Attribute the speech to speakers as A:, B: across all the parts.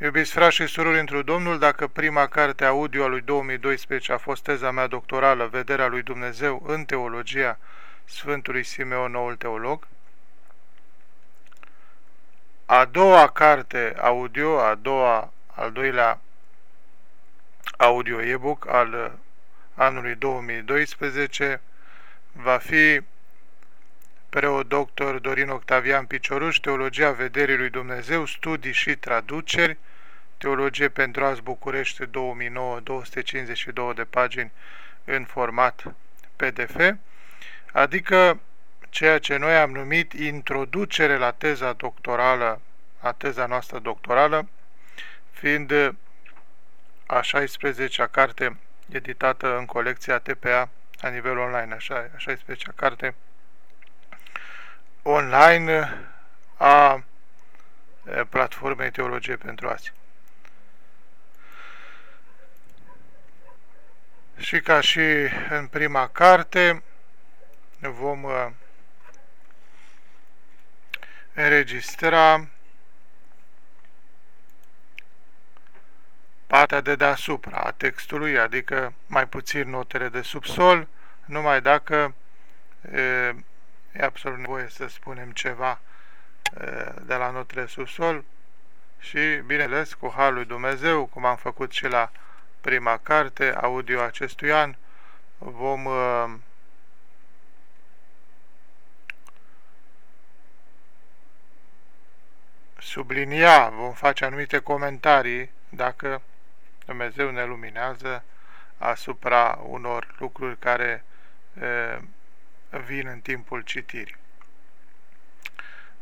A: Iubiți frați și surori într Domnul, dacă prima carte audio a lui 2012 a fost teza mea doctorală, Vederea lui Dumnezeu în teologia Sfântului Simeon, noul teolog, a doua carte audio, a doua, al doilea audio e-book al anului 2012 va fi preot doctor Dorin Octavian Picioruș, Teologia Vederii lui Dumnezeu, Studii și Traduceri, Teologie pentru azi București 2009, 252 de pagini în format PDF, adică ceea ce noi am numit introducere la teza doctorală, a teza noastră doctorală, fiind a 16-a carte editată în colecția TPA la nivel online, așa, a 16-a carte online a platformei Teologie pentru azi. Și ca și în prima carte, vom uh, înregistra partea de deasupra a textului, adică mai puțin notele de subsol, numai dacă e, e absolut nevoie să spunem ceva e, de la notele subsol și, bineînțeles, cu Harul lui Dumnezeu, cum am făcut și la prima carte, audio acestui an, vom uh, sublinia, vom face anumite comentarii dacă Dumnezeu ne luminează asupra unor lucruri care uh, vin în timpul citirii.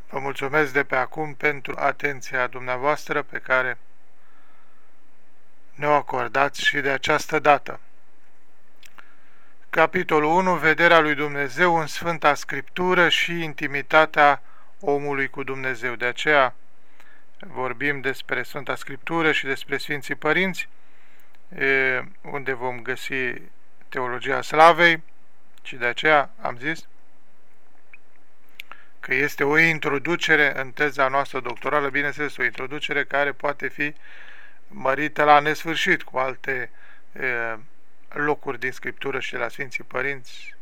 A: Vă mulțumesc de pe acum pentru atenția dumneavoastră pe care ne-o acordați și de această dată. Capitolul 1. Vederea lui Dumnezeu în Sfânta Scriptură și intimitatea omului cu Dumnezeu. De aceea vorbim despre Sfânta Scriptură și despre Sfinții Părinți, unde vom găsi teologia slavei și de aceea am zis că este o introducere în teza noastră doctorală, bineînțeles, o introducere care poate fi mărită la nesfârșit cu alte e, locuri din Scriptură și de la Sfinții Părinți.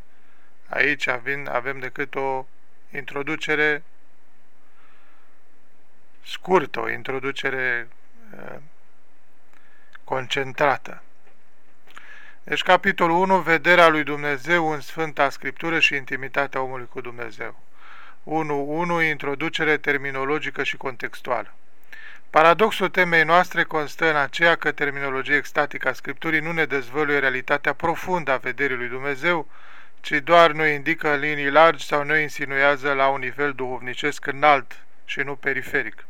A: Aici avem, avem decât o introducere scurtă, o introducere e, concentrată. Deci capitolul 1, vederea lui Dumnezeu în Sfânta Scriptură și intimitatea omului cu Dumnezeu. 1.1. Introducere terminologică și contextuală. Paradoxul temei noastre constă în aceea că terminologia extatică a Scripturii nu ne dezvăluie realitatea profundă a vederii lui Dumnezeu, ci doar ne indică în linii largi sau ne insinuează la un nivel duhovnicesc înalt și nu periferic.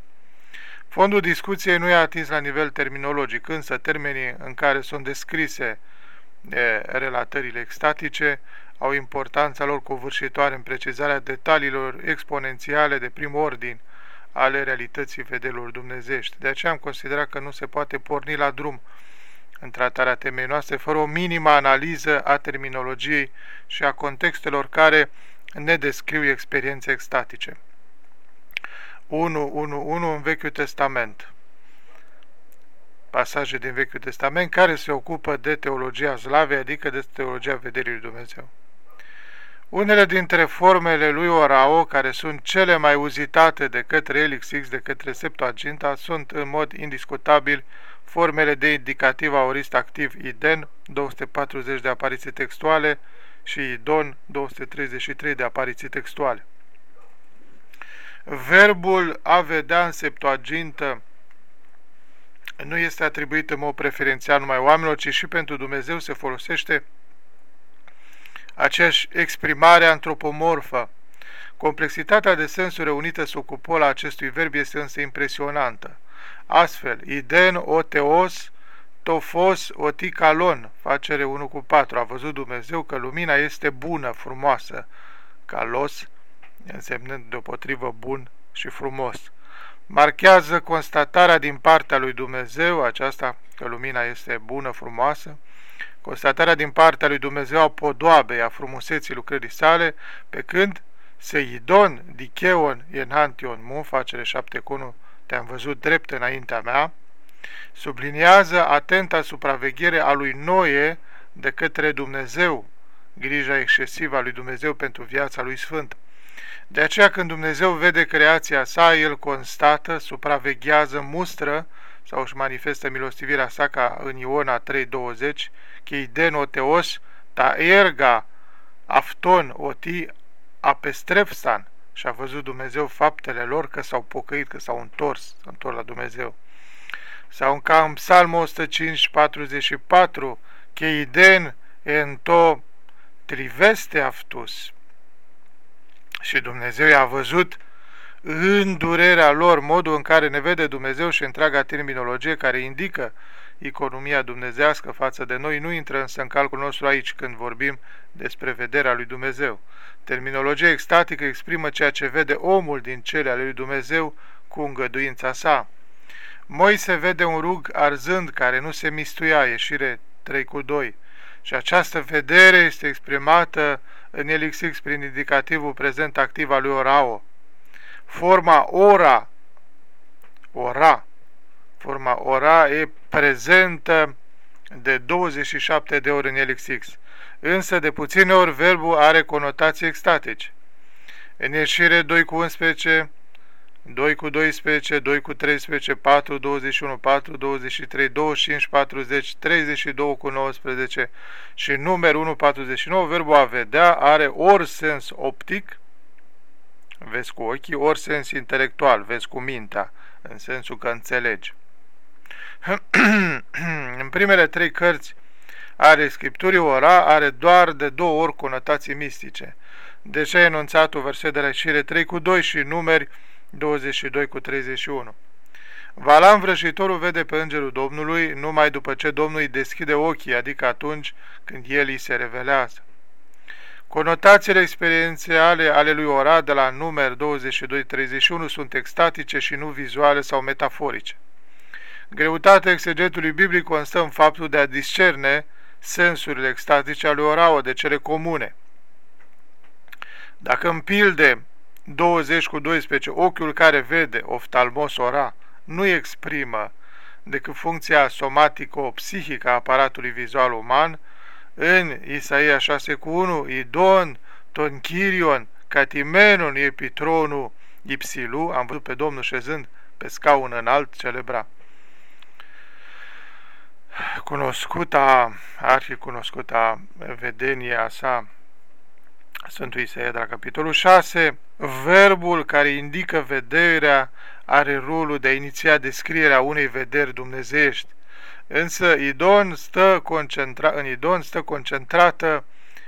A: Fondul discuției nu e atins la nivel terminologic, însă termenii în care sunt descrise de relatările extatice au importanța lor covârșitoare în precizarea detaliilor exponențiale de prim ordin ale realității vedelor dumnezești. De aceea am considerat că nu se poate porni la drum în tratarea temei noastre fără o minimă analiză a terminologiei și a contextelor care ne descriu experiențe extatice. 1.1.1 în Vechiul Testament pasaje din Vechiul Testament care se ocupă de teologia slavei, adică de teologia vederii lui Dumnezeu. Unele dintre formele lui Orao, care sunt cele mai uzitate de către Elixix, de către Septuaginta, sunt în mod indiscutabil formele de indicativ aorist activ iden, 240 de apariții textuale, și idon, 233 de apariții textuale. Verbul a vedea în Septuagintă nu este atribuit în mod preferențial numai oamenilor, ci și pentru Dumnezeu se folosește aceeași exprimare antropomorfă. Complexitatea de sensuri reunită sub cupola acestui verb este însă impresionantă. Astfel, iden, oteos, tofos, oticalon, facere 1 cu 4. A văzut Dumnezeu că lumina este bună, frumoasă. Calos, însemnând deopotrivă bun și frumos. Marchează constatarea din partea lui Dumnezeu, aceasta că lumina este bună, frumoasă, constatarea din partea lui Dumnezeu a podoabei, a frumuseții lucrării sale, pe când Seidon, Dicheon, Enhantion, Mu, facere 7 cu 1, te-am văzut drept înaintea mea, Subliniază atenta supraveghere a lui Noe de către Dumnezeu, grija excesivă a lui Dumnezeu pentru viața lui Sfânt. De aceea când Dumnezeu vede creația sa, El constată, supraveghează, mustră sau își manifestă milostivirea sa ca în Iona 3.20, cheiden teos ta erga afton oti apestrefstan și a văzut Dumnezeu faptele lor că s-au pocăit, că s-au întors, s-au întors la Dumnezeu. Sau în ca în Psalmul 105, 44, cheiden ento triveste aftus. Și Dumnezeu i-a văzut în durerea lor, modul în care ne vede Dumnezeu și întreaga terminologie care indică economia dumnezească față de noi, nu intră însă în calculul nostru aici când vorbim despre vederea lui Dumnezeu. Terminologia extatică exprimă ceea ce vede omul din cele ale lui Dumnezeu cu îngăduința sa. Moise vede un rug arzând care nu se mistuia, ieșire 3 cu 2, și această vedere este exprimată în elixix prin indicativul prezent activ al lui orao. Forma ora, ora, forma ora e prezentă de 27 de ori în elixix, însă de puține ori verbul are conotații extatici. În ieșire 2 cu 11, 2 cu 12, 2 cu 13, 4, 21, 4, 23, 25, 40, 32 cu 19 și număr 1, 49, verbul a vedea are ori sens optic, vezi cu ochii, ori sens intelectual, vezi cu mintea, în sensul că înțelegi. în primele trei cărți ale Scripturii, ora are doar de două ori conotații mistice. De ce a enunțat verset de la ieșire 3 cu 2 și numeri 22 cu 31. Valam vrăjitorul vede pe îngerul Domnului numai după ce Domnul îi deschide ochii, adică atunci când el îi se revelează. Conotațiile experiențiale ale lui Ora de la numer 22-31 sunt extatice și nu vizuale sau metaforice. Greutatea exegetului biblic constă în faptul de a discerne sensurile extatice ale Orao de cele comune. Dacă în pilde 20 cu 12, ochiul care vede, oftalmos ora, nu exprimă decât funcția somatico-psihică a aparatului vizual uman, în Isaia 6 cu 1, Idon, Tonchirion, Catimenon, Epitronu, Ipsilu, am văzut pe Domnul șezând pe scaun înalt, celebra. Cunoscuta, arhicunoscuta vedenia sa, Sfântul Isaia de la capitolul 6, verbul care indică vederea are rolul de a iniția descrierea unei vederi dumnezeiești, însă Idon stă concentra, în Idon stă concentrată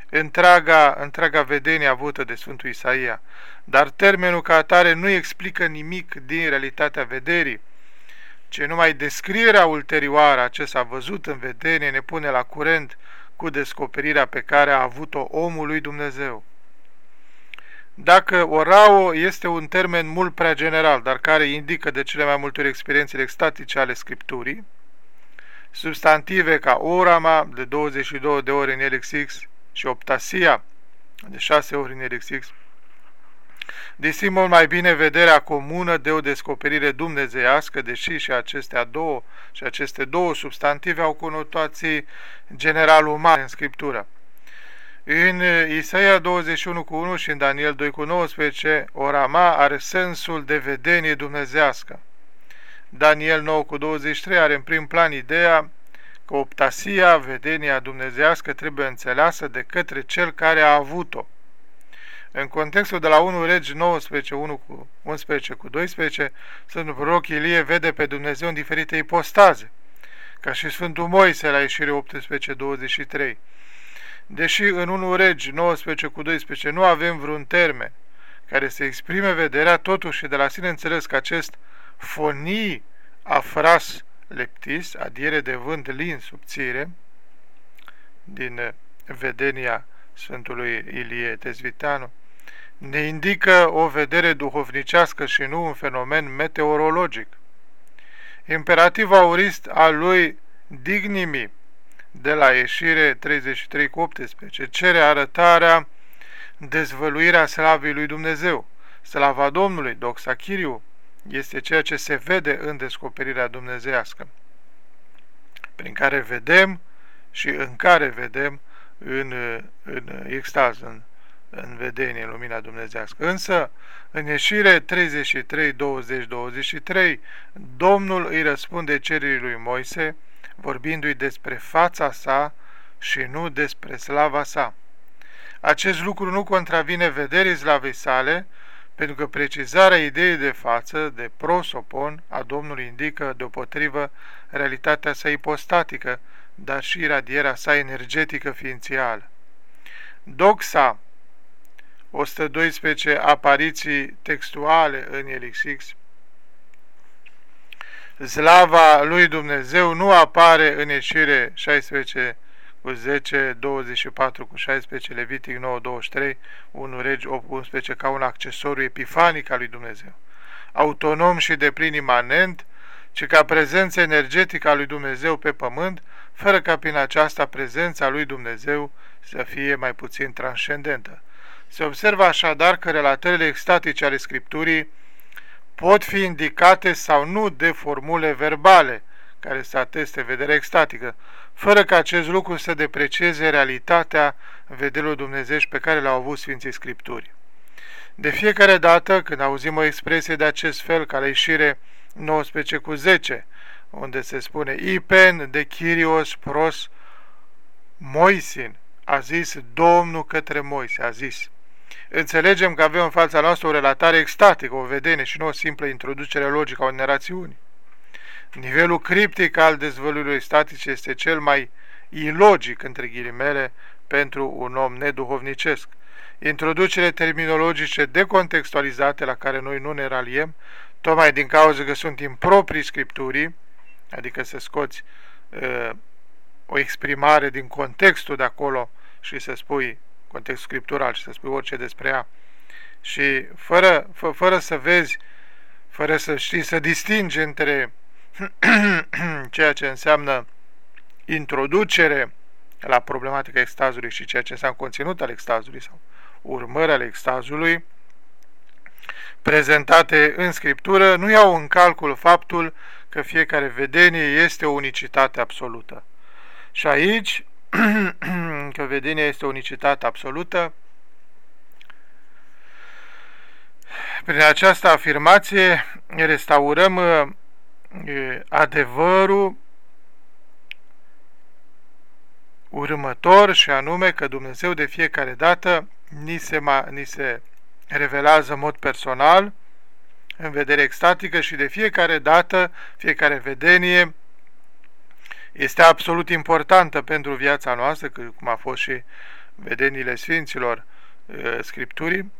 A: întreaga, întreaga vedenie avută de Sfântul Isaia, dar termenul ca atare nu explică nimic din realitatea vederii, ce numai descrierea ulterioară a ce s-a văzut în vedenie ne pune la curent cu descoperirea pe care a avut-o omul lui Dumnezeu. Dacă orao este un termen mult prea general, dar care indică de cele mai multe ori experiențele extatice ale Scripturii, substantive ca orama de 22 de ori în LXX și optasia de 6 ori în LXX, Disim mult mai bine vederea comună de o descoperire dumnezeiască, deși și acestea două și aceste două substantive au conotații general umane în Scriptură. În Isaia 21 cu 1 și în Daniel 2 cu 19, orama are sensul de vedenie dumnezească. Daniel 9 cu 23 are în prim plan ideea că optasia, vedenia dumnezească, trebuie înțeleasă de către cel care a avut-o. În contextul de la 1 Regi 19, 1 cu 11 cu 12, Sfântul Proroc Ilie vede pe Dumnezeu în diferite ipostaze, ca și Sfântul Moise la ieșire 18, 23. Deși în 1 Regi 19 cu 12 nu avem vreun termen care să exprime vederea, totuși de la sine înțeles că acest fonii afras leptis, adiere de vânt lin subțire, din vedenia Sfântului Ilie Tezvitanu, ne indică o vedere duhovnicească și nu un fenomen meteorologic. Imperativ aurist al lui Dignimi, de la ieșire 33 cu 18, cere arătarea, dezvăluirea slavii lui Dumnezeu, slava Domnului, doxa Chiriu, este ceea ce se vede în descoperirea dumnezească, prin care vedem și în care vedem în, în extaz, în, în vedenie, în lumina dumnezească. Însă, în ieșire 33, 20, 23, Domnul îi răspunde cererii lui Moise, vorbindu-i despre fața sa și nu despre slava sa. Acest lucru nu contravine vederii slavei sale, pentru că precizarea ideii de față, de prosopon, a Domnului indică deopotrivă realitatea sa ipostatică, dar și radierea sa energetică ființială. Doxa 112 apariții textuale în Elixix Slava lui Dumnezeu nu apare în ieșire 16 cu 10, 24 cu 16, Levitic 9, 23, 1 Regi 8, 11, ca un accesoriu epifanic al lui Dumnezeu. Autonom și de plin imanent, ci ca prezență energetică a lui Dumnezeu pe pământ, fără ca prin aceasta prezența lui Dumnezeu să fie mai puțin transcendentă. Se observă așadar că relatările extatice ale Scripturii pot fi indicate sau nu de formule verbale, care să ateste vederea extatică, fără ca acest lucru să deprecieze realitatea vederilor dumnezești pe care le-au avut Sfinții Scripturi. De fiecare dată când auzim o expresie de acest fel, ca la ieșire 19 cu 10, unde se spune Ipen de Chirios pros Moisin, a zis Domnul către Moise, a zis. Înțelegem că avem în fața noastră o relatare extatică, o vedenie și nu o simplă introducere logică a unei narațiuni. Nivelul criptic al dezvăluirii statice este cel mai ilogic, între ghilimele, pentru un om neduhovnicesc. Introducere terminologice decontextualizate la care noi nu ne raliem, tocmai din cauza că sunt improprii scripturii, adică să scoți uh, o exprimare din contextul de acolo și să spui context scriptural și să spui orice despre ea și fără, fă, fără să vezi, fără să știi să distingi între ceea ce înseamnă introducere la problematica extazului și ceea ce înseamnă conținut al extazului sau urmări ale extazului, prezentate în Scriptură, nu iau în calcul faptul că fiecare vedenie este o unicitate absolută. Și aici, că vedenia este o unicitate absolută, prin această afirmație restaurăm adevărul următor și anume că Dumnezeu de fiecare dată ni se, ma, ni se revelează în mod personal, în vedere extatică și de fiecare dată, fiecare vedenie este absolut importantă pentru viața noastră, cum a fost și vedeniile Sfinților Scripturii,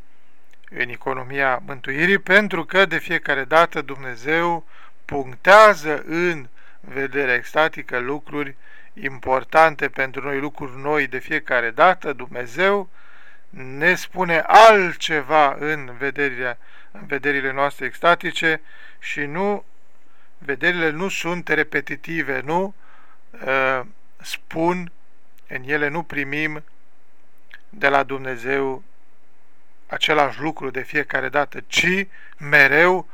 A: în economia mântuirii, pentru că de fiecare dată Dumnezeu punctează în vederea extatică lucruri importante pentru noi, lucruri noi. De fiecare dată, Dumnezeu ne spune altceva în, vederile, în vederile noastre extatice și nu, vederile nu sunt repetitive, nu? uh, spun, în ele nu primim de la Dumnezeu același lucru de fiecare dată, ci mereu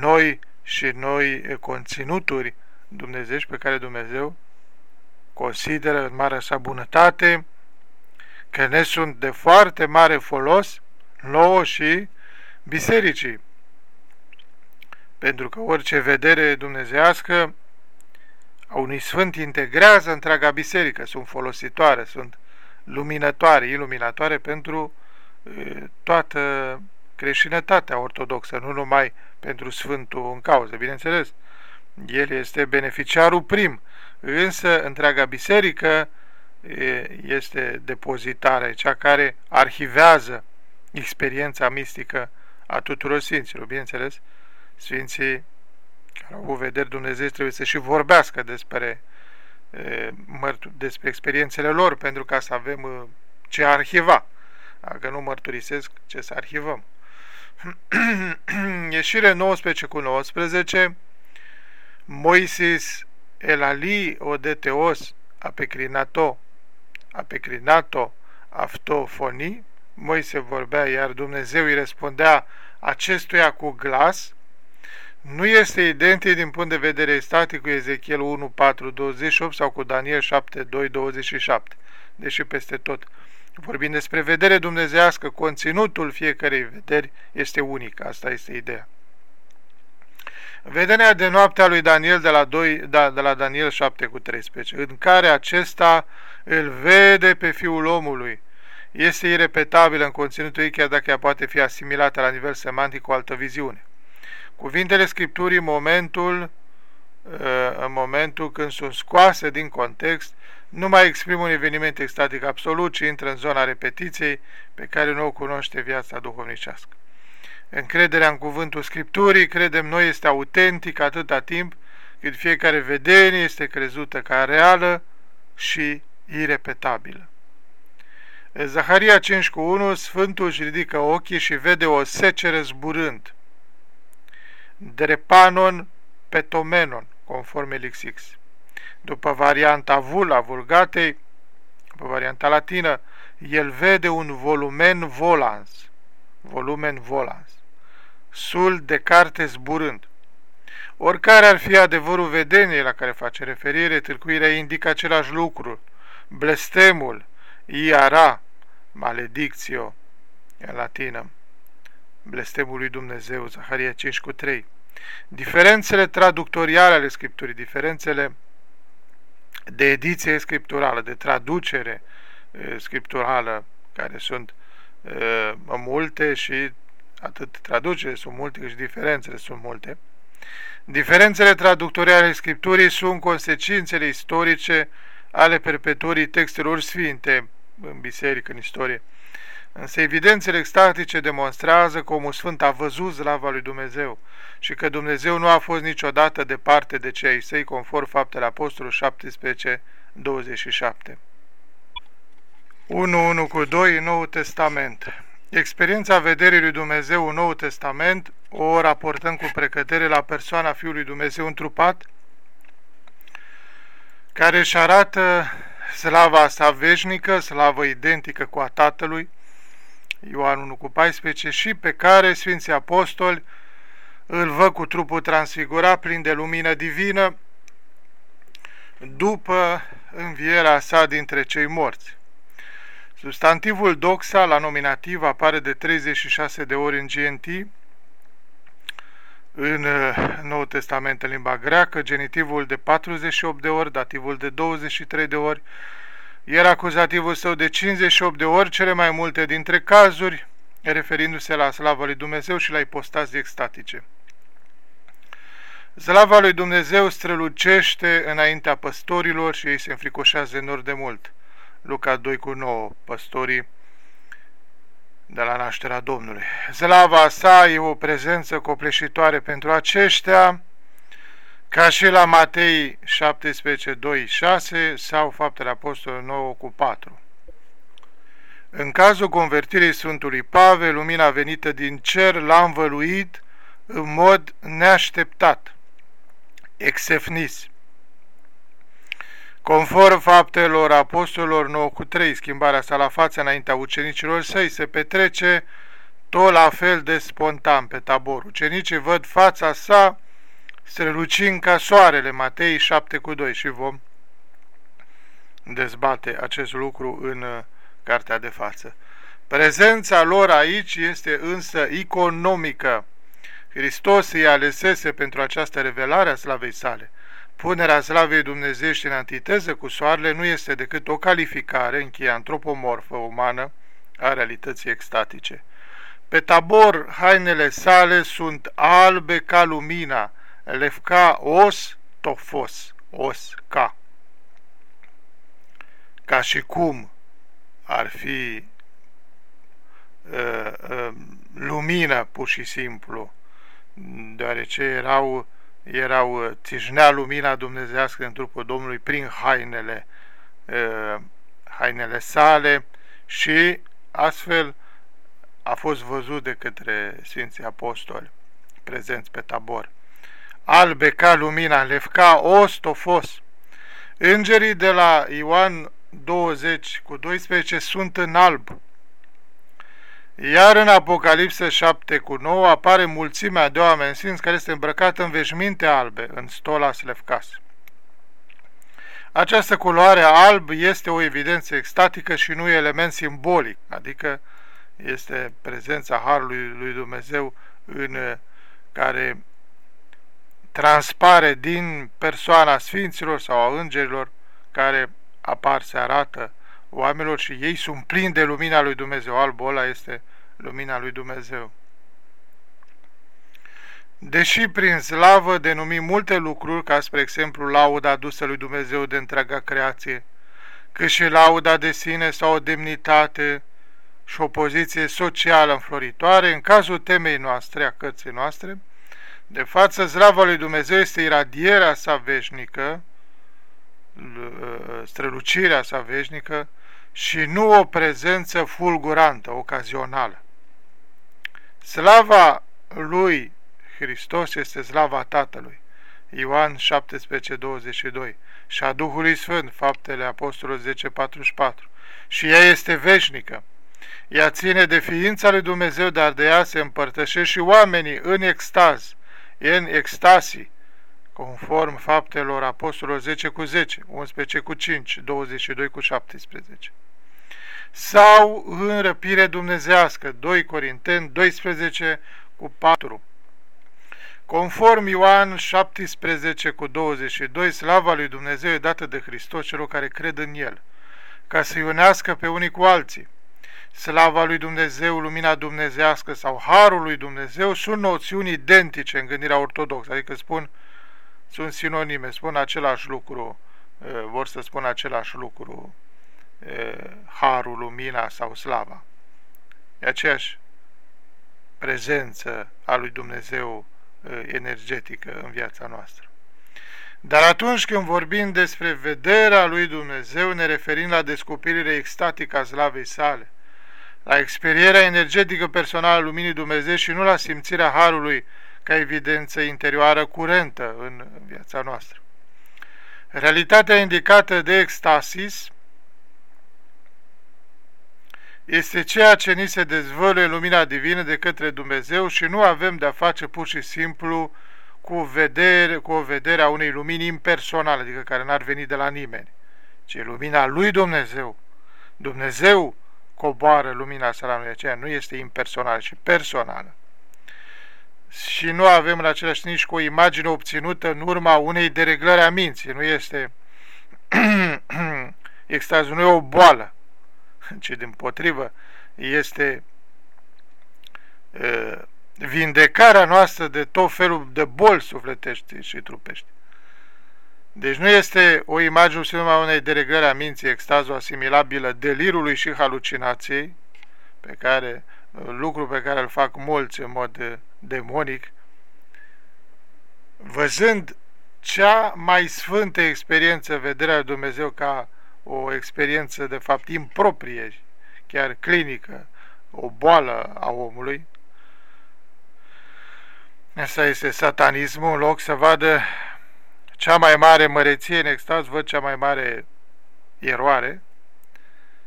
A: noi și noi conținuturi dumnezești pe care Dumnezeu consideră în marea sa bunătate că ne sunt de foarte mare folos nouă și bisericii. Pentru că orice vedere dumnezească a unui sfânt integrează întreaga biserică, sunt folositoare, sunt luminătoare, iluminatoare pentru toată creștinătatea ortodoxă, nu numai pentru Sfântul în cauză, bineînțeles. El este beneficiarul prim, însă întreaga biserică este depozitare, cea care arhivează experiența mistică a tuturor sfinților. Bineînțeles, sfinții care au avut vederi Dumnezeu trebuie să și vorbească despre, despre experiențele lor, pentru ca să avem ce arhiva. Dacă nu mărturisesc, ce să arhivăm. Ieșire 19 cu 19 Moisis elali odeteos apecrinato apecrinato aftofoni Moise vorbea, iar Dumnezeu îi răspundea acestuia cu glas, nu este identic din punct de vedere static cu Ezechiel 1, 4, 28 sau cu Daniel 7, 2, 27, deși peste tot. Vorbind despre vedere dumnezească, conținutul fiecarei vederi este unic, asta este ideea. Vederea de noapte a lui Daniel de la, 2, da, de la Daniel 7 cu 13, în care acesta îl vede pe Fiul omului, este irepetabilă în conținutul ei, chiar dacă ea poate fi asimilată la nivel semantic cu o altă viziune. Cuvintele Scripturii, momentul, uh, în momentul când sunt scoase din context, nu mai exprimă un eveniment extatic absolut, ci intră în zona repetiției pe care nu o cunoaște viața duhovnicească. Încrederea în cuvântul Scripturii, credem noi, este autentic atâta timp cât fiecare vedenie este crezută ca reală și irepetabilă. Zaharia 5 cu 1, Sfântul își ridică ochii și vede o secere zburând. Drepanon petomenon, conform LXX. După varianta vula vulgatei, după varianta latină, el vede un volumen volans, volumen volans, sul de carte zburând. Oricare ar fi adevărul vedeniei la care face referire, târcuirea indică același lucru, blestemul, iara, maledictio, în latină, blestemul lui Dumnezeu, Zaharia 5 cu 3. Diferențele traductoriale ale Scripturii, diferențele de ediție scripturală, de traducere scripturală, care sunt uh, multe și atât traducere sunt multe, cât și diferențele sunt multe. Diferențele traductoriale ale Scripturii sunt consecințele istorice ale perpetuării textelor sfinte în biserică, în istorie. Însă evidențele extatice demonstrează că omul sfânt a văzut slava lui Dumnezeu și că Dumnezeu nu a fost niciodată departe de cei săi, conform faptele Apostolului 17, 27. 1.1 cu 2, Nou Testament Experiența vederii lui Dumnezeu în Noul Testament o raportăm cu precădere la persoana Fiului Dumnezeu întrupat, care își arată slava sa veșnică, slavă identică cu a Tatălui, Ioan 1 cu 14, și pe care Sfinții Apostoli îl văd cu trupul transfigurat, plin de lumină divină, după învierea sa dintre cei morți. Substantivul doxa la nominativ apare de 36 de ori în GNT, în uh, Noul Testament în limba greacă, genitivul de 48 de ori, dativul de 23 de ori, iar acuzativul său de 58 de ori, cele mai multe dintre cazuri, referindu-se la slava lui Dumnezeu și la ipostazii extatice. Slava lui Dumnezeu strălucește înaintea păstorilor și ei se înfricoșează enorm de mult. Luca 2 cu 9, păstorii de la nașterea Domnului. Slava sa e o prezență copleșitoare pentru aceștia, ca și la Matei 17, 2, 6 sau Faptele Apostolului 9 cu 4. În cazul convertirii Sfântului Pavel, lumina venită din cer l-a învăluit în mod neașteptat, exefnis. Conform faptelor apostolilor 9 cu 3, schimbarea sa la față înaintea ucenicilor săi se petrece tot la fel de spontan pe tabor. Ucenicii văd fața sa strălucind ca soarele, Matei 7 cu 2 și vom dezbate acest lucru în uh, cartea de față. Prezența lor aici este însă economică. Hristos îi alesese pentru această revelare a slavei sale. Punerea slavei dumnezeiești în antiteză cu soarele nu este decât o calificare, încheie antropomorfă umană, a realității extatice. Pe tabor, hainele sale sunt albe ca lumina, lefca os tofos, os ca. Ca și cum ar fi uh, uh, lumină pur și simplu, deoarece erau erau, uh, țișnea lumina dumnezească în trupul Domnului prin hainele, uh, hainele sale și astfel a fost văzut de către Sfinții Apostoli prezenți pe tabor. Albe ca lumina, lefca ostofos. Îngerii de la Ioan 20 cu 12 sunt în alb. Iar în Apocalipsă 7 cu 9 apare mulțimea de oameni sfinți care este îmbrăcată în veșminte albe, în stola slefcas. Această culoare alb este o evidență extatică și nu element simbolic, adică este prezența Harului lui Dumnezeu în care transpare din persoana sfinților sau a îngerilor care apar, se arată oamenilor și ei sunt plini de lumina lui Dumnezeu. Albul ăla este lumina lui Dumnezeu. Deși prin slavă denumim multe lucruri, ca spre exemplu lauda adusă lui Dumnezeu de întreaga creație, cât și lauda de sine sau o demnitate și o poziție socială înfloritoare, în cazul temei noastre, a cărții noastre, de față, slava lui Dumnezeu este iradierea sa veșnică, strălucirea sa veșnică și nu o prezență fulgurantă, ocazională. Slava lui Hristos este slava Tatălui. Ioan 17:22 și a Duhului Sfânt, faptele Apostolului 10:44. Și ea este veșnică. Ea ține de ființa lui Dumnezeu, dar de ea se împărtășesc și oamenii în extaz, în extasii, conform faptelor Apostolilor 10 cu 10, 11 cu 5, 22 cu 17. Sau în răpire dumnezească, 2 Corinteni 12 cu 4. Conform Ioan 17 cu 22, slava lui Dumnezeu e dată de Hristos celor care cred în El, ca să unească pe unii cu alții. Slava lui Dumnezeu, lumina dumnezească sau harul lui Dumnezeu sunt noțiuni identice în gândirea ortodoxă, adică spun, sunt sinonime, spun același lucru, vor să spun același lucru, harul, lumina sau slava. E aceeași prezență a lui Dumnezeu energetică în viața noastră. Dar atunci când vorbim despre vederea lui Dumnezeu, ne referim la descoperirea extatică a slavei sale, la experierea energetică personală a luminii Dumnezeu și nu la simțirea Harului ca evidență interioară curentă în viața noastră. Realitatea indicată de extasis este ceea ce ni se dezvăluie lumina divină de către Dumnezeu și nu avem de-a face pur și simplu cu, vedere, cu o vedere a unei lumini impersonale, adică care n-ar veni de la nimeni, ci lumina lui Dumnezeu. Dumnezeu coboară lumina salamului aceea, nu este impersonală, ci personală. Și nu avem în același nici cu o imagine obținută în urma unei dereglări a minții, nu este extazul, nu e o boală, ci din potrivă este uh, vindecarea noastră de tot felul de boli sufletești și trupești. Deci nu este o imagine numai unei dereglări a minții, extazul asimilabilă delirului și halucinației, pe care, lucru pe care îl fac mulți în mod demonic, văzând cea mai sfântă experiență, vederea lui Dumnezeu ca o experiență de fapt improprie, chiar clinică, o boală a omului, Asta este satanismul, în loc să vadă cea mai mare măreție în extaz, văd cea mai mare eroare,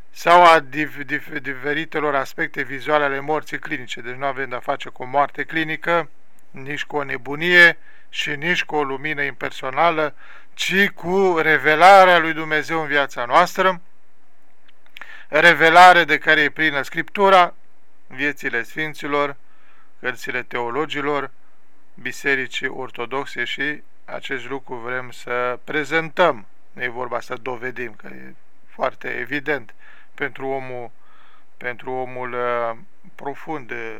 A: sau a div, div, diferitelor aspecte vizuale ale morții clinice. Deci nu avem de-a face cu o moarte clinică, nici cu o nebunie și nici cu o lumină impersonală, ci cu revelarea lui Dumnezeu în viața noastră, revelare de care e plină Scriptura, viețile Sfinților, cărțile teologilor, bisericii ortodoxe și acest lucru vrem să prezentăm. Nu e vorba să dovedim, că e foarte evident pentru omul, pentru omul uh, profund uh,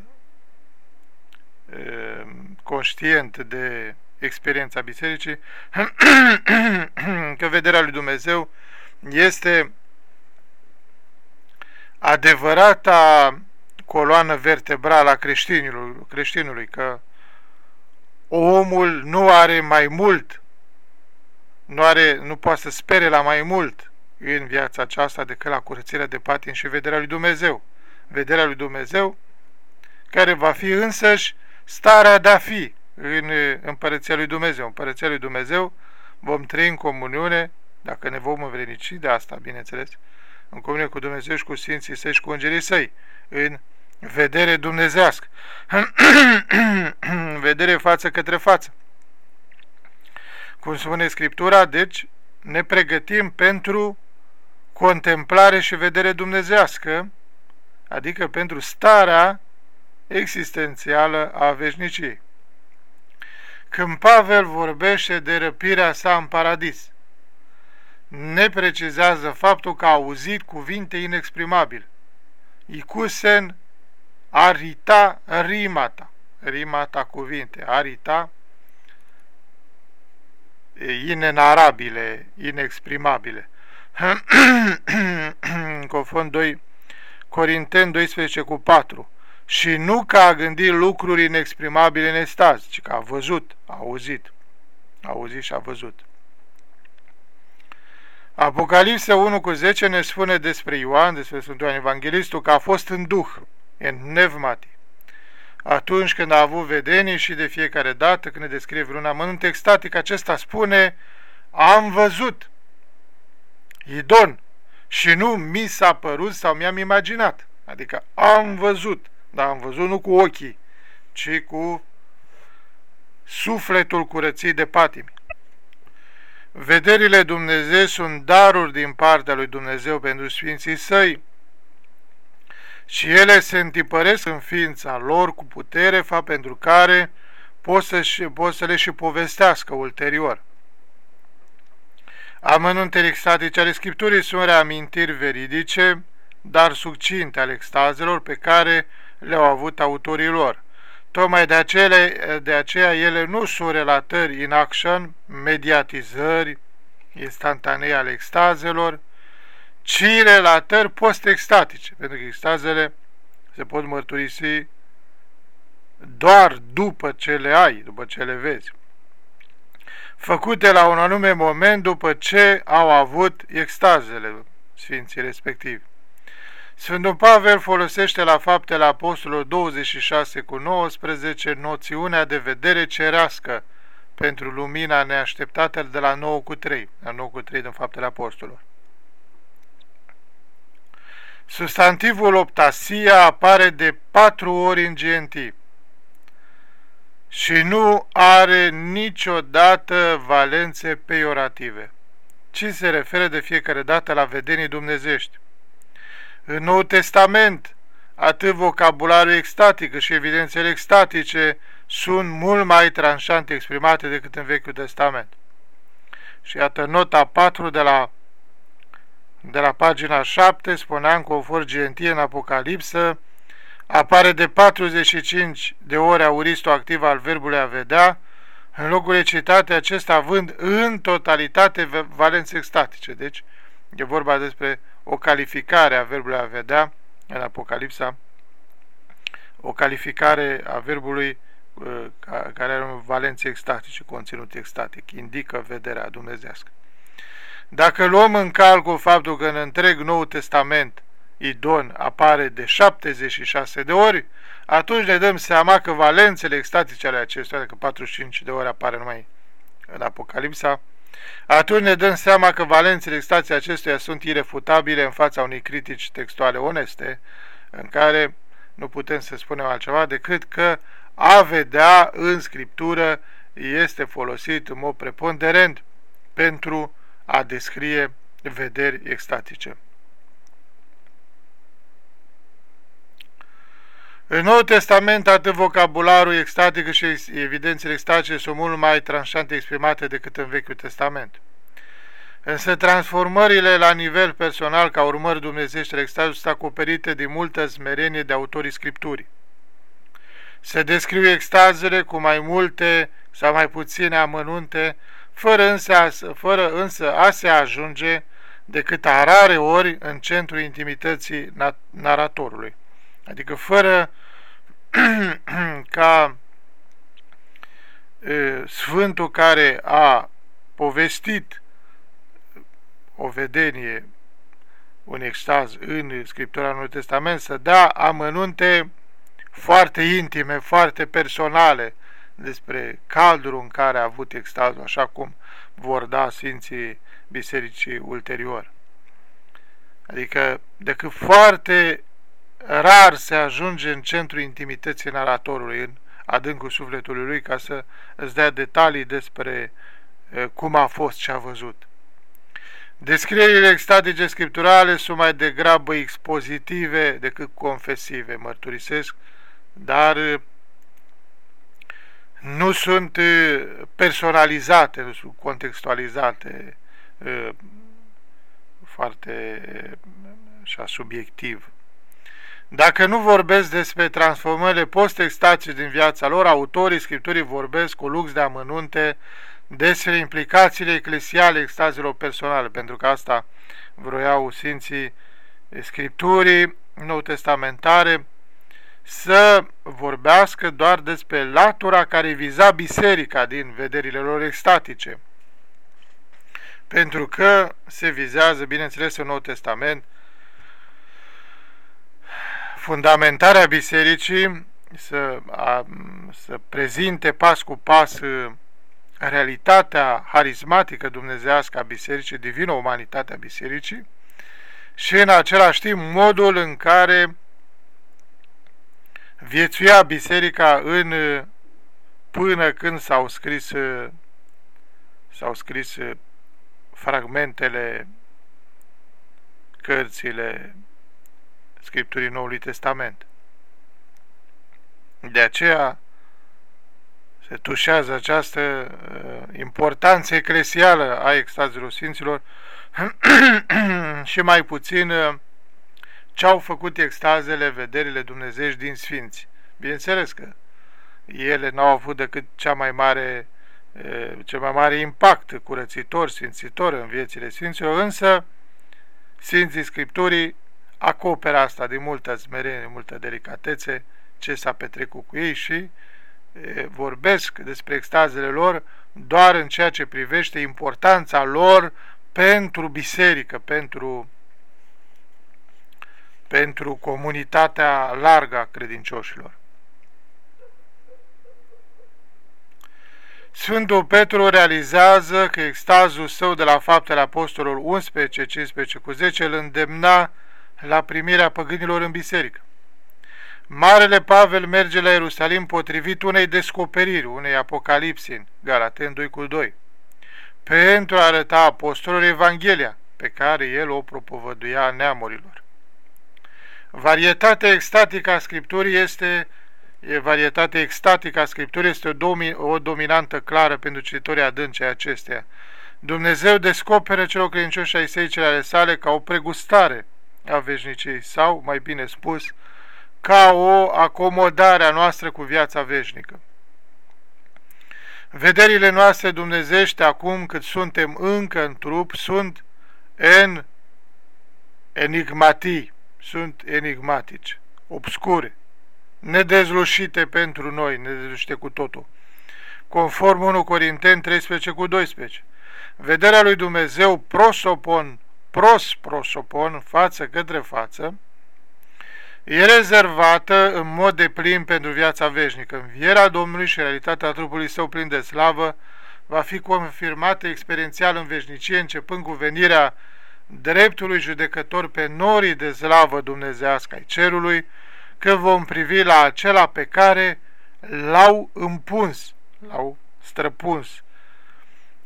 A: conștient de experiența bisericii, că vederea lui Dumnezeu este adevărata coloană vertebrală a creștinului, creștinului că omul nu are mai mult, nu, are, nu poate să spere la mai mult în viața aceasta decât la curățirea de patin și vederea lui Dumnezeu. Vederea lui Dumnezeu care va fi însăși starea de a fi în împărăția lui Dumnezeu. Împărăția lui Dumnezeu vom trăi în comuniune, dacă ne vom învrenici de asta, bineînțeles, în comuniune cu Dumnezeu și cu Sfinții Săi și cu Îngerii Săi, în vedere dumnezească, vedere față către față. Cum spune Scriptura, deci ne pregătim pentru contemplare și vedere dumnezească, adică pentru starea existențială a veșniciei. Când Pavel vorbește de răpirea sa în paradis, ne precizează faptul că a auzit cuvinte inexprimabile. Icusen arita rimata, rimata cuvinte, arita inenarabile, inexprimabile. Cofon 2, Corinten 12 cu 4 și nu că a gândit lucruri inexprimabile în estaz, ci că a văzut, a auzit, a auzit și a văzut. Apocalipsa 1 cu 10 ne spune despre Ioan, despre Sfântul Ioan Evanghelistul, că a fost în duh, în nevmati. Atunci când a avut vedenii și de fiecare dată când ne descrie vreun amănunt extatic, acesta spune, am văzut, idon, și nu mi s-a părut sau mi-am imaginat. Adică am văzut, dar am văzut nu cu ochii, ci cu sufletul curățit de patimi. Vederile Dumnezeu sunt daruri din partea lui Dumnezeu pentru Sfinții Săi și ele se întipăresc în ființa lor cu putere, fapt pentru care pot să, și, pot să le și povestească ulterior. Amănuntele extatice ale Scripturii sunt reamintiri veridice, dar succinte ale extazelor pe care le-au avut autorii lor. Tocmai de, acele, de aceea ele nu sunt relatări in action, mediatizări instantanee ale extazelor, ci relatări post-extatice, pentru că extazele se pot mărturisi doar după ce le ai, după ce le vezi. Făcute la un anume moment după ce au avut extazele sfinții respectivi. Sfântul Pavel folosește la faptele apostolilor 26 cu 19 noțiunea de vedere cerească pentru lumina neașteptată de la 9 cu 3, la 9 cu 3 din faptele apostolilor. Substantivul optasia apare de patru ori în gentiv și nu are niciodată valențe peiorative, ci se referă de fiecare dată la vedenii dumnezești. În Nou Testament, atât vocabularul extatic și evidențele extatice sunt mult mai tranșante exprimate decât în Vechiul Testament. Și iată nota 4 de la, de la pagina 7, spuneam că o for gentie în Apocalipsă, apare de 45 de ori auristul activ al verbului a vedea, în locurile citate acesta având în totalitate valențe extatice. Deci, e vorba despre o calificare a verbului a vedea în Apocalipsa, o calificare a verbului uh, care are valențe extatice, conținut extatic, indică vederea dumnezească. Dacă luăm în calcul faptul că în întreg Nou Testament idon apare de 76 de ori, atunci ne dăm seama că valențele extatice ale acestuia, că 45 de ori apare numai în Apocalipsa, atunci ne dăm seama că valențele extației acestuia sunt irefutabile în fața unei critici textuale oneste, în care nu putem să spunem altceva decât că a vedea în Scriptură este folosit în mod preponderent pentru a descrie vederi extatice. În Noul Testament, atât vocabularul extatic și evidențele extatice sunt mult mai tranșante exprimate decât în Vechiul Testament. Însă transformările la nivel personal ca urmări dumnezeiești extatic sunt acoperite de multă smerenie de autorii Scripturii. Se descriu extazele cu mai multe sau mai puține amănunte, fără însă, fără însă a se ajunge decât a rare ori în centrul intimității naratorului. Adică fără ca Sfântul care a povestit o vedenie, un extaz în Scriptura Noului Testament, să dea amănunte foarte intime, foarte personale despre caldul în care a avut extazul, așa cum vor da Sfinții Bisericii ulterior. Adică decât foarte rar se ajunge în centrul intimității naratorului, în adâncul sufletului lui, ca să îți dea detalii despre cum a fost și a văzut. Descrierile extatice scripturale sunt mai degrabă expozitive decât confesive, mărturisesc, dar nu sunt personalizate, nu sunt contextualizate foarte așa, subiectiv. Dacă nu vorbesc despre transformările post-extație din viața lor, autorii Scripturii vorbesc cu lux de amănunte despre implicațiile eclesiale extazelor personale, pentru că asta vroiau Sfinții Scripturii Nou Testamentare, să vorbească doar despre latura care viza biserica din vederile lor extatice. Pentru că se vizează, bineînțeles, în Nou Testament, fundamentarea bisericii să, a, să prezinte pas cu pas uh, realitatea harismatică dumnezească a bisericii, divină umanitatea bisericii și în același timp modul în care viețuia biserica în până când s-au scris s-au scris fragmentele cărțile Scripturii Noului Testament. De aceea se tușează această uh, importanță eclesială a extazilor Sfinților și mai puțin uh, ce au făcut extazele, vederile dumnezești din Sfinți. Bineînțeles că ele n-au avut decât cea mai mare, uh, cel mai mare impact curățitor, sfințitor în viețile Sfinților, însă Sfinții Scripturii acoperă asta de multă smerenie, multă delicatețe, ce s-a petrecut cu ei și vorbesc despre extazele lor doar în ceea ce privește importanța lor pentru biserică, pentru, pentru comunitatea largă a credincioșilor. Sfântul Petru realizează că extazul său de la faptele apostolilor 11, 15 cu 10 îl îndemna la primirea păgânilor în biserică. Marele Pavel merge la Ierusalim potrivit unei descoperiri, unei apocalipsi în Galaten 2 cu 2, pentru a arăta apostolului Evanghelia, pe care el o propovăduia neamurilor. Varietatea extatică a Scripturii este varietatea extatică a Scripturii este o, domi, o dominantă clară pentru cititorii adânci acesteia. Dumnezeu descoperă celor credincioși ai săi cele ale sale ca o pregustare a veșniciei sau, mai bine spus, ca o acomodare a noastră cu viața veșnică. Vederile noastre dumnezește acum cât suntem încă în trup sunt en enigmatii, sunt enigmatice, obscure, nedezlușite pentru noi, nedezlușite cu totul. Conform 1 Corinteni 13 cu 12. Vederea lui Dumnezeu prosopon, pros prosopon, față către față, e rezervată în mod de plin pentru viața veșnică. Învierea Domnului și realitatea trupului său plin de slavă va fi confirmată experiențial în veșnicie, începând cu venirea dreptului judecător pe norii de slavă dumnezească ai cerului, că vom privi la acela pe care l-au împuns, l-au străpuns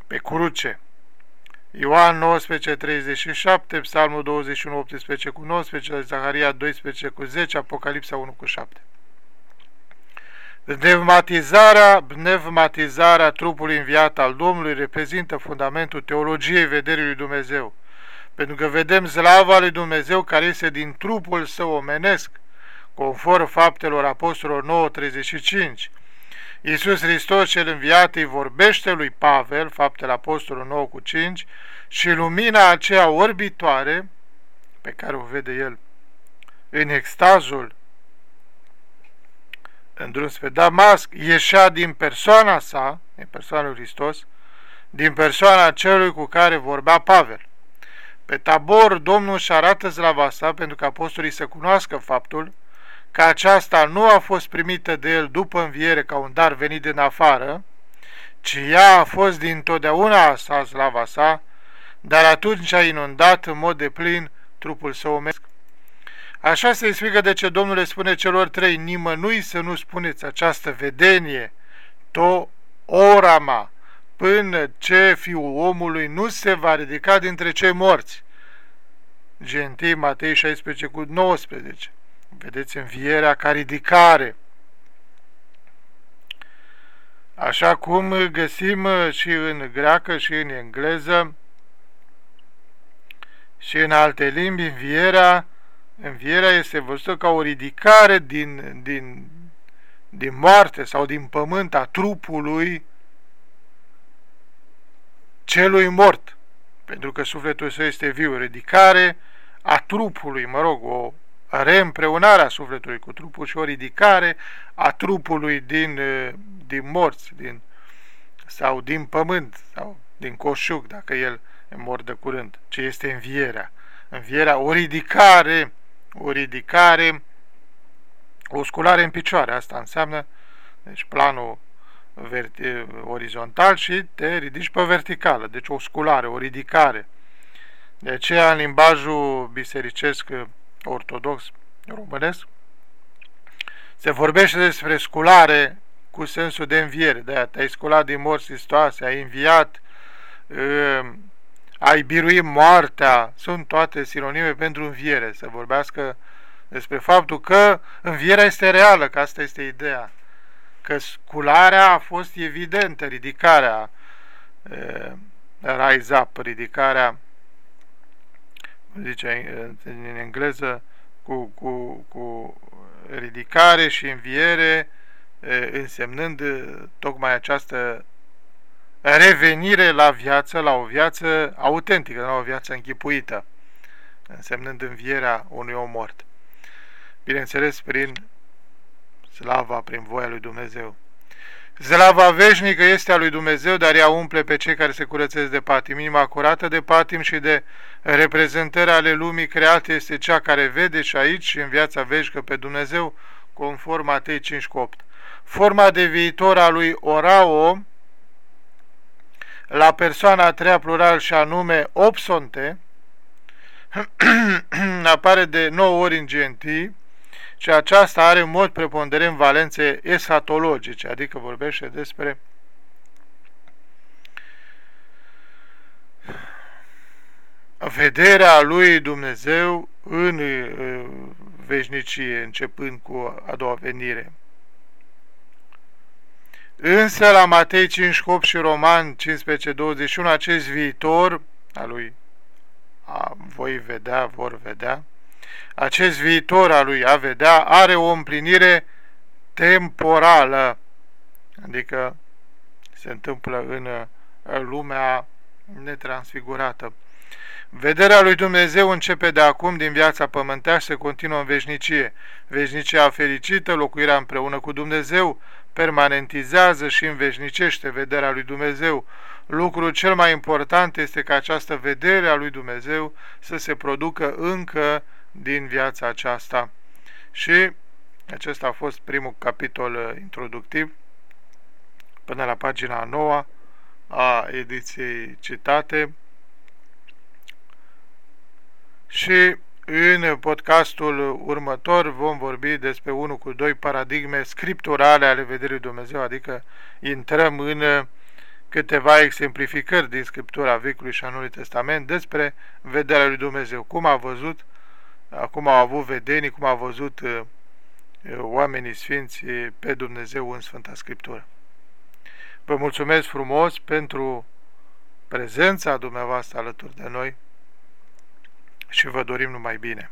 A: pe cruce. Ioan 19, 37, Psalmul 21, 18 cu 19, Zaharia 12 cu 10, Apocalipsa 1 cu 7. Pneumatizarea, pneumatizarea trupului înviat al Domnului reprezintă fundamentul teologiei vederii lui Dumnezeu, pentru că vedem slava lui Dumnezeu care este din trupul său omenesc, conform faptelor apostolilor 9.35. Iisus Hristos cel înviat îi vorbește lui Pavel, faptele apostolului 9 cu 5, și lumina aceea orbitoare, pe care o vede el în extazul în drum spre Damasc, ieșea din persoana sa, din persoana lui Hristos, din persoana celui cu care vorbea Pavel. Pe tabor, Domnul și arată slava sa pentru că apostolii să cunoască faptul că aceasta nu a fost primită de el după înviere ca un dar venit din afară, ci ea a fost din totdeauna sa slava sa, dar atunci a inundat în mod de plin trupul său omesc. Așa se explică de ce Domnul le spune celor trei, nimănui să nu spuneți această vedenie, to orama, până ce fiul omului nu se va ridica dintre cei morți. Gentii Matei 16 cu 19. Vedeți învierea ca ridicare. Așa cum găsim și în greacă și în engleză și în alte limbi, învierea, învierea este văzută ca o ridicare din, din, din moarte sau din pământ a trupului celui mort, pentru că sufletul său este viu, ridicare a trupului, mă rog, o reîmpreunare a sufletului cu trupul și o ridicare a trupului din, din morți, din, sau din pământ, sau din coșuc, dacă el e mort de curând, ce este învierea. Învierea, o ridicare, o ridicare, o sculare în picioare, asta înseamnă, deci planul orizontal și te ridici pe verticală, deci o sculare, o ridicare. De aceea, în limbajul bisericesc ortodox românesc, se vorbește despre sculare cu sensul de înviere. De aia te-ai sculat din morți istoase, ai înviat, ehm, ai biruit moartea, sunt toate sinonime pentru înviere. Să vorbească despre faptul că învierea este reală, că asta este ideea că scularea a fost evidentă, ridicarea e, rise up, ridicarea zice în engleză cu, cu, cu ridicare și înviere însemnând tocmai această revenire la viață, la o viață autentică, la o viață închipuită, însemnând învierea unui om mort. Bineînțeles, prin slava prin voia lui Dumnezeu. Slava veșnică este a lui Dumnezeu, dar ea umple pe cei care se curățesc de patim. Inima curată de patim și de reprezentări ale lumii create este cea care vede și aici în viața veșnică pe Dumnezeu, conform Matei 5 8. Forma de viitor a lui Orao, la persoana a treia plural și anume Opsonte, apare de 9 ori în gentii, și aceasta are în mod preponderent valențe esatologice, adică vorbește despre vederea lui Dumnezeu în veșnicie, începând cu a doua venire. Însă la Matei 5, 8 și Roman 15, 21, acest viitor a lui a, voi vedea, vor vedea, acest viitor al lui a vedea are o împlinire temporală, adică se întâmplă în lumea netransfigurată. Vederea lui Dumnezeu începe de acum din viața pământească, se continuă în veșnicie. Veșnicia fericită, locuirea împreună cu Dumnezeu, permanentizează și înveșnicește vederea lui Dumnezeu. Lucrul cel mai important este ca această vedere a lui Dumnezeu să se producă încă din viața aceasta. Și acesta a fost primul capitol uh, introductiv până la pagina 9 a ediției citate și în podcastul următor vom vorbi despre unul cu doi paradigme scripturale ale vederii Dumnezeu, adică intrăm în uh, câteva exemplificări din Scriptura Vechiului și a Noului Testament despre vederea lui Dumnezeu, cum a văzut acum au avut vedenii, cum au văzut uh, uh, oamenii sfinți pe Dumnezeu în Sfânta Scriptură. Vă mulțumesc frumos pentru prezența dumneavoastră alături de noi și vă dorim numai bine.